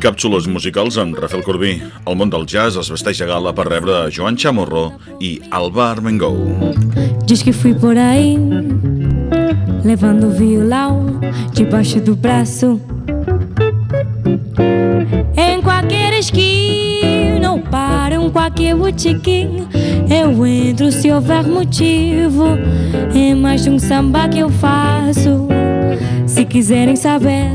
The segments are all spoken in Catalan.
Càpsules musicals amb Rafael Corbí. El món del jazz es vesteix a gala per rebre Joan Chamorro i Alba Armengou. Diz que fui por aí Levando o violão Debaixo do braço Em qualquer esquina Ou para um qualquer botequim Eu entro se houver motivo É mais de um samba que eu faço Se quiserem saber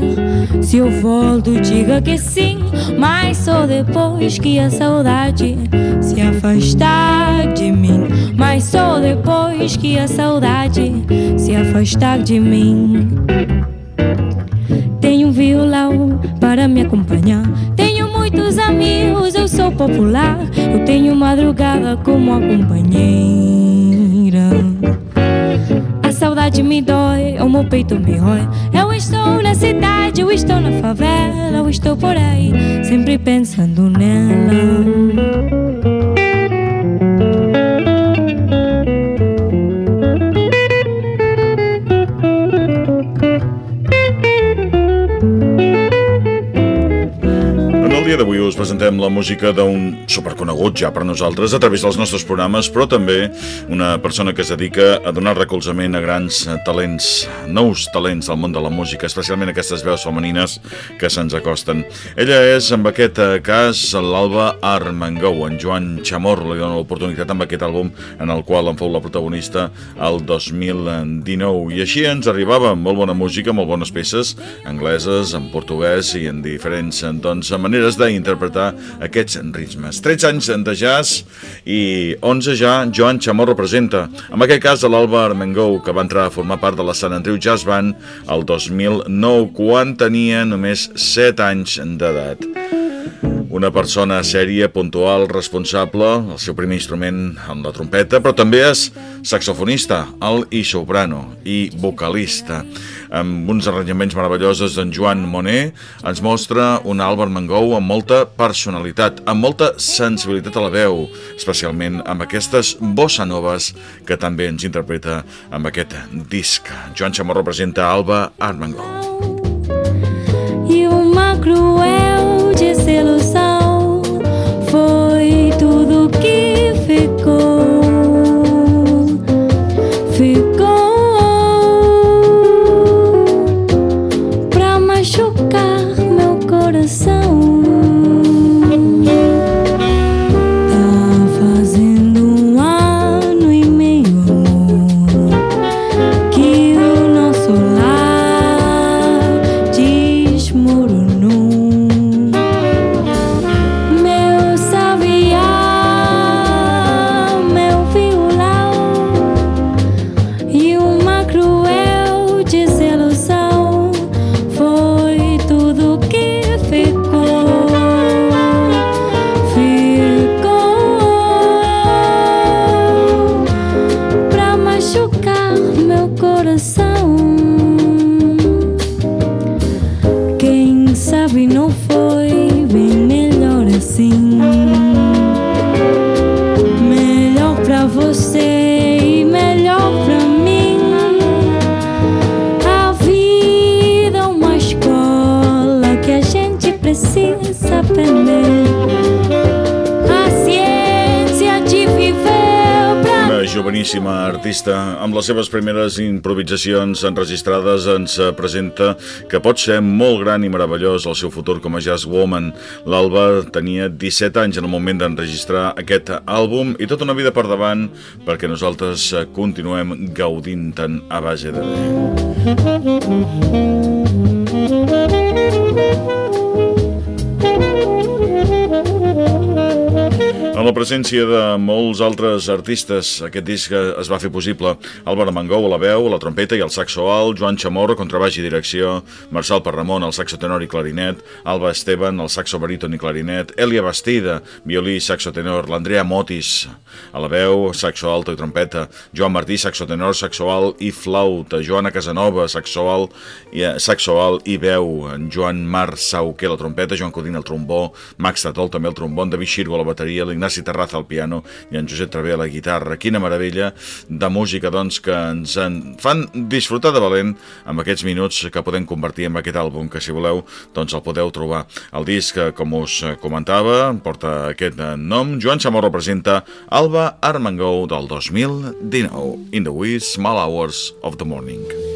Se eu volto diga que sim. Mas só depois que a saudade Se afastar de mim. Mas só depois que a saudade Se afastar de mim. Tenho um violão para me acompanhar. Tenho muitos amigos, eu sou popular. Eu tenho madrugada como a peito me rói Eu estou na cidade, eu estou na favela Eu estou por aí, sempre pensando nela presentem la música d'un superconegut ja per nosaltres a través dels nostres programes, però també una persona que es dedica a donar recolzament a grans talents, nous talents del món de la música, especialment aquestes veus femenines que se'ns acosten. Ella és, en aquest cas, l'Alba Armengou. En Joan Chamor li dona l'oportunitat amb aquest àlbum en el qual en fou la protagonista el 2019. I així ens arribava molt bona música, molt bones peces, angleses, en portuguès i en diferents doncs, maneres d'interpretar aquests ritmes. 13 anys de jazz i 11 ja Joan Chamorro representa. En aquest cas de Armengou, que va entrar a formar part de la Sant Andreu Jazz Band el 2009, quan tenia només 7 anys d'edat. Una persona sèria, puntual, responsable, el seu primer instrument amb la trompeta, però també és saxofonista, alt i soprano, i vocalista. Amb uns arranjaments meravellosos d'en Joan Monet, ens mostra un Albert Mangou amb molta personalitat, amb molta sensibilitat a la veu, especialment amb aquestes bossa noves que també ens interpreta amb aquest disc. Joan Chamorro presenta Alba Armengou. E uma joveníssima artista, amb les seves primeres improvisacions enregistrades, ens presenta que pot ser molt gran i meravellós el seu futur com a jazz woman. L'Alba tenia 17 anys en el moment d'enregistrar aquest àlbum i tota una vida per davant perquè nosaltres continuem gaudint-en a base de bé. En la presència de molts altres artistes, aquest disc es va fer possible. Álvaro Mangou a la veu, a la trompeta i el saxo alt, Joan Chamorro, contrabaix i direcció, Marçal Parramon, al saxo tenor i clarinet, Alba Esteban, al saxo baríton i clarinet, Elia Bastida, violí i saxo tenor, l'Andrea Motis, a la veu, saxo alto i trompeta, Joan Martí, saxo tenor, saxo alt i flauta, Joana Casanova, saxo alt i, eh, saxo alt i veu, Joan Mar Sauquer, la trompeta, Joan Codina, el trombó, Max Tatol, també el trombó, David Xirgo, la bateria, l'Ignasi Ignasi Terraza al piano i en Josep Travé a la guitarra. Quina meravella de música, doncs, que ens en fan disfrutar de valent amb aquests minuts que podem convertir en aquest àlbum, que si voleu, doncs el podeu trobar. El disc, com us comentava, porta aquest nom. Joan Chamorro presenta Alba Armengou del 2019, In the Wee Small Hours of the Morning.